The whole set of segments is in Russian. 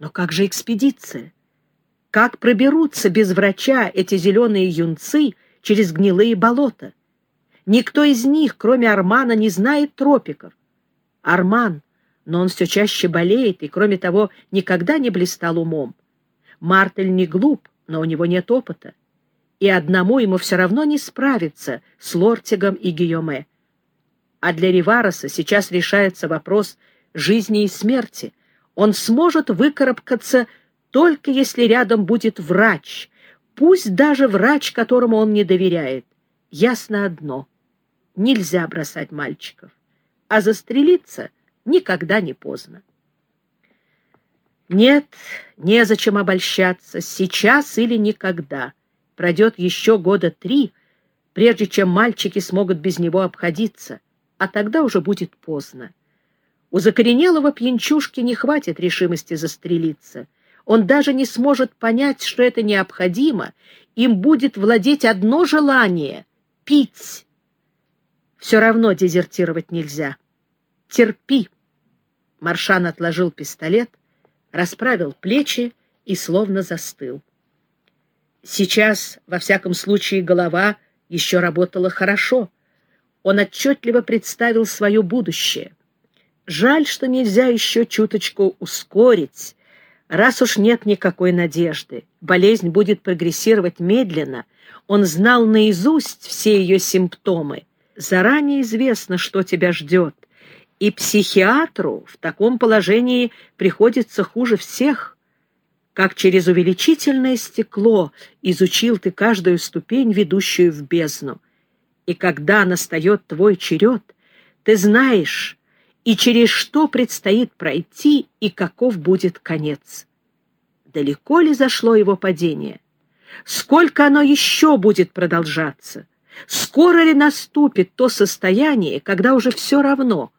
Но как же экспедиция? Как проберутся без врача эти зеленые юнцы через гнилые болота? Никто из них, кроме Армана, не знает тропиков. Арман, но он все чаще болеет и, кроме того, никогда не блистал умом. Мартель не глуп, но у него нет опыта. И одному ему все равно не справиться с Лортигом и Гийоме. А для Ривароса сейчас решается вопрос жизни и смерти. Он сможет выкарабкаться только если рядом будет врач, пусть даже врач, которому он не доверяет. Ясно одно — нельзя бросать мальчиков, а застрелиться никогда не поздно. Нет, незачем обольщаться, сейчас или никогда. Пройдет еще года три, прежде чем мальчики смогут без него обходиться, а тогда уже будет поздно. У закоренелого пьянчушки не хватит решимости застрелиться — он даже не сможет понять, что это необходимо, им будет владеть одно желание — пить. Все равно дезертировать нельзя. Терпи. Маршан отложил пистолет, расправил плечи и словно застыл. Сейчас, во всяком случае, голова еще работала хорошо. Он отчетливо представил свое будущее. Жаль, что нельзя еще чуточку ускорить, Раз уж нет никакой надежды, болезнь будет прогрессировать медленно, он знал наизусть все ее симптомы. Заранее известно, что тебя ждет, и психиатру в таком положении приходится хуже всех. Как через увеличительное стекло изучил ты каждую ступень, ведущую в бездну. И когда настает твой черед, ты знаешь, и через что предстоит пройти, и каков будет конец. Далеко ли зашло его падение? Сколько оно еще будет продолжаться? Скоро ли наступит то состояние, когда уже все равно?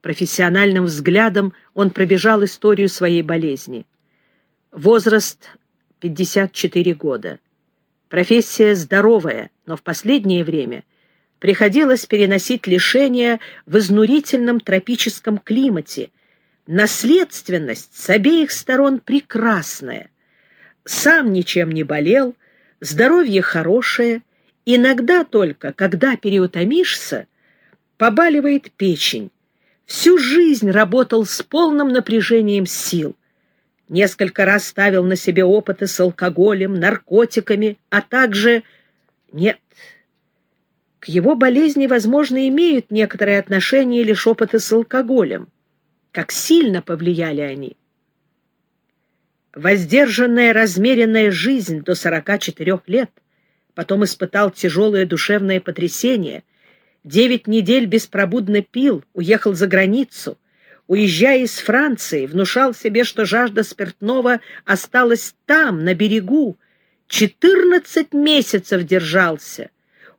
Профессиональным взглядом он пробежал историю своей болезни. Возраст 54 года. Профессия здоровая, но в последнее время – приходилось переносить лишения в изнурительном тропическом климате. Наследственность с обеих сторон прекрасная. Сам ничем не болел, здоровье хорошее, иногда только, когда переутомишься, побаливает печень. Всю жизнь работал с полным напряжением сил. Несколько раз ставил на себе опыты с алкоголем, наркотиками, а также... Нет, его болезни, возможно, имеют некоторое отношение лишь опыты с алкоголем. Как сильно повлияли они. Воздержанная, размеренная жизнь до 44 лет, потом испытал тяжелое душевное потрясение, девять недель беспробудно пил, уехал за границу, уезжая из Франции, внушал себе, что жажда спиртного осталась там, на берегу, четырнадцать месяцев держался —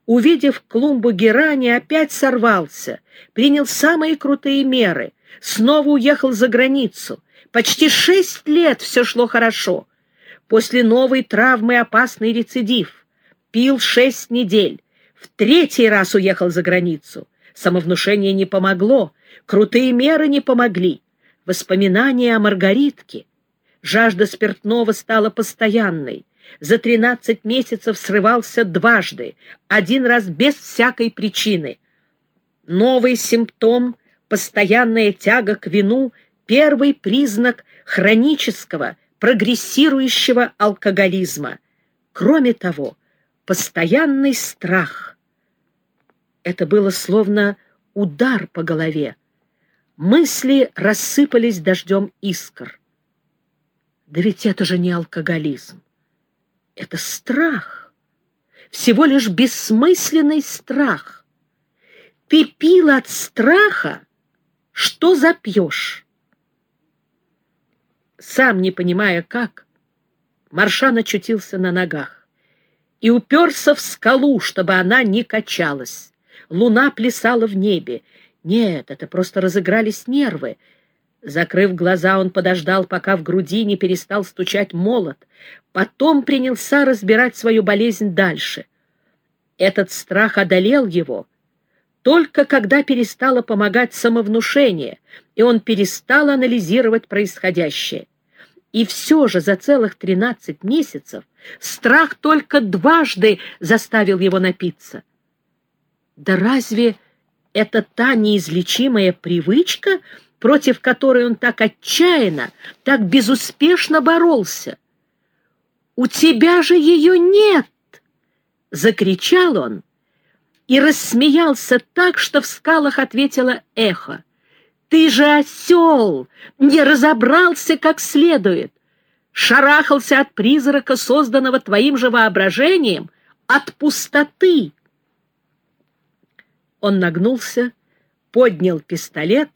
увидев клумбу герани, опять сорвался, принял самые крутые меры, снова уехал за границу. Почти шесть лет все шло хорошо. После новой травмы опасный рецидив. Пил шесть недель. В третий раз уехал за границу. Самовнушение не помогло, крутые меры не помогли. Воспоминания о Маргаритке. Жажда спиртного стала постоянной за тринадцать месяцев срывался дважды, один раз без всякой причины. Новый симптом — постоянная тяга к вину — первый признак хронического, прогрессирующего алкоголизма. Кроме того, постоянный страх. Это было словно удар по голове. Мысли рассыпались дождем искр. Да ведь это же не алкоголизм. Это страх, всего лишь бессмысленный страх. Ты пил от страха, что запьешь. Сам не понимая как, Маршан очутился на ногах и уперся в скалу, чтобы она не качалась. Луна плясала в небе. Нет, это просто разыгрались нервы. Закрыв глаза, он подождал, пока в груди не перестал стучать молот. Потом принялся разбирать свою болезнь дальше. Этот страх одолел его только когда перестало помогать самовнушение, и он перестал анализировать происходящее. И все же за целых тринадцать месяцев страх только дважды заставил его напиться. Да разве это та неизлечимая привычка, против которой он так отчаянно, так безуспешно боролся? «У тебя же ее нет!» — закричал он и рассмеялся так, что в скалах ответило эхо. Ты же осел, не разобрался как следует, шарахался от призрака, созданного твоим же воображением, от пустоты. Он нагнулся, поднял пистолет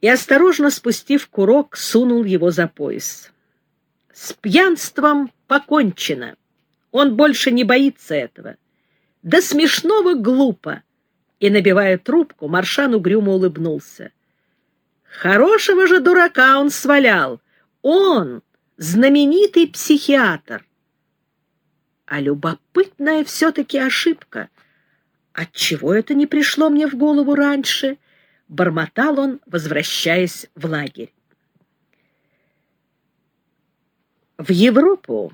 и, осторожно спустив курок, сунул его за пояс. С пьянством покончено. Он больше не боится этого. Да смешного глупо и, набивая трубку, Маршан угрюмо улыбнулся. Хорошего же дурака он свалял. Он — знаменитый психиатр. А любопытная все-таки ошибка. Отчего это не пришло мне в голову раньше? Бормотал он, возвращаясь в лагерь. В Европу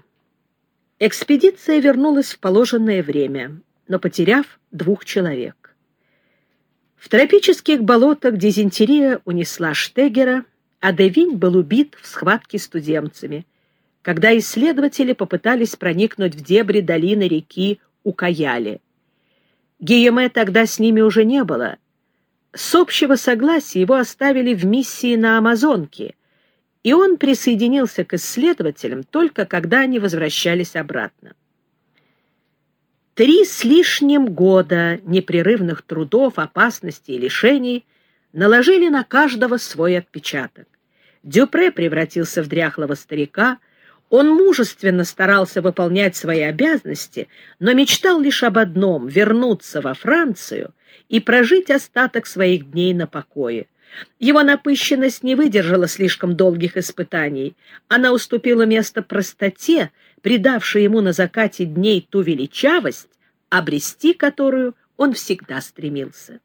экспедиция вернулась в положенное время, но потеряв двух человек. В тропических болотах дизентерия унесла Штегера, а Девинь был убит в схватке с туземцами, когда исследователи попытались проникнуть в дебри долины реки Укаяли. Гийоме тогда с ними уже не было. С общего согласия его оставили в миссии на Амазонке, и он присоединился к исследователям только когда они возвращались обратно. Три с лишним года непрерывных трудов, опасностей и лишений наложили на каждого свой отпечаток. Дюпре превратился в дряхлого старика, он мужественно старался выполнять свои обязанности, но мечтал лишь об одном — вернуться во Францию и прожить остаток своих дней на покое. Его напыщенность не выдержала слишком долгих испытаний. Она уступила место простоте, придавшей ему на закате дней ту величавость, обрести которую он всегда стремился.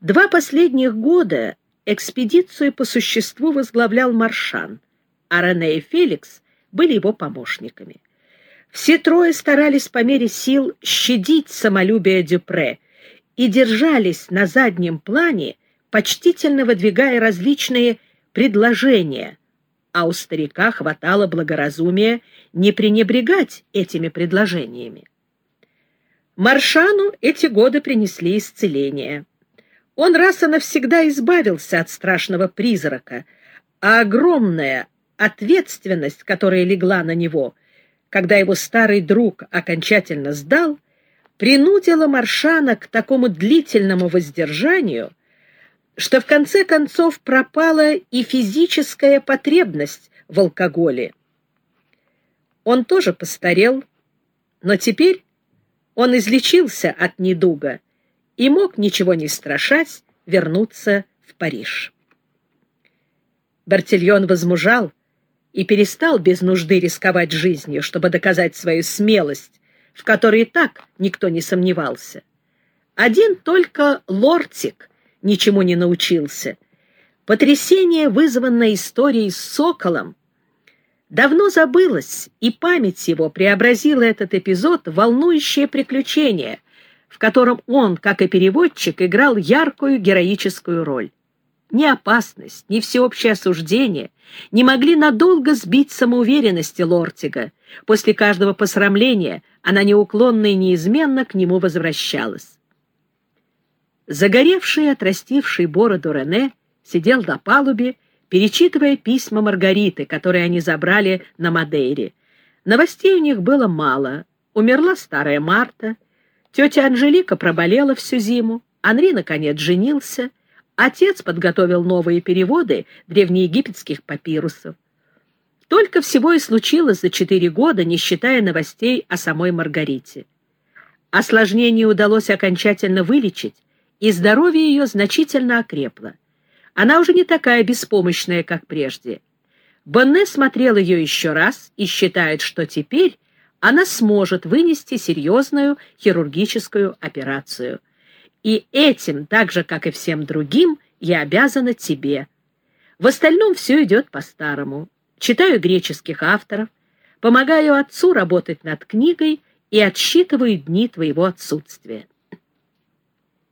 Два последних года экспедицию по существу возглавлял Маршан, а Рене и Феликс были его помощниками. Все трое старались по мере сил щадить самолюбие Дюпре и держались на заднем плане, почтительно выдвигая различные предложения, а у старика хватало благоразумия не пренебрегать этими предложениями. Маршану эти годы принесли исцеление. Он раз и навсегда избавился от страшного призрака, а огромная ответственность, которая легла на него, когда его старый друг окончательно сдал, принудила Маршана к такому длительному воздержанию, что в конце концов пропала и физическая потребность в алкоголе. Он тоже постарел, но теперь он излечился от недуга и мог, ничего не страшась, вернуться в Париж. Бартильон возмужал и перестал без нужды рисковать жизнью, чтобы доказать свою смелость, в которой и так никто не сомневался. Один только Лортик ничему не научился. Потрясение, вызванное историей с соколом, давно забылось, и память его преобразила этот эпизод в волнующее приключение, в котором он, как и переводчик, играл яркую героическую роль. Ни опасность, ни всеобщее осуждение не могли надолго сбить самоуверенности Лортига. После каждого посрамления она неуклонно и неизменно к нему возвращалась. Загоревший и отрастивший бороду Рене сидел на палубе перечитывая письма Маргариты, которые они забрали на Мадейре. Новостей у них было мало. Умерла старая Марта, тетя Анжелика проболела всю зиму, Анри, наконец, женился, отец подготовил новые переводы древнеегипетских папирусов. Только всего и случилось за четыре года, не считая новостей о самой Маргарите. Осложнение удалось окончательно вылечить, и здоровье ее значительно окрепло. Она уже не такая беспомощная, как прежде. Бонне смотрел ее еще раз и считает, что теперь она сможет вынести серьезную хирургическую операцию. И этим, так же, как и всем другим, я обязана тебе. В остальном все идет по-старому. Читаю греческих авторов, помогаю отцу работать над книгой и отсчитываю дни твоего отсутствия.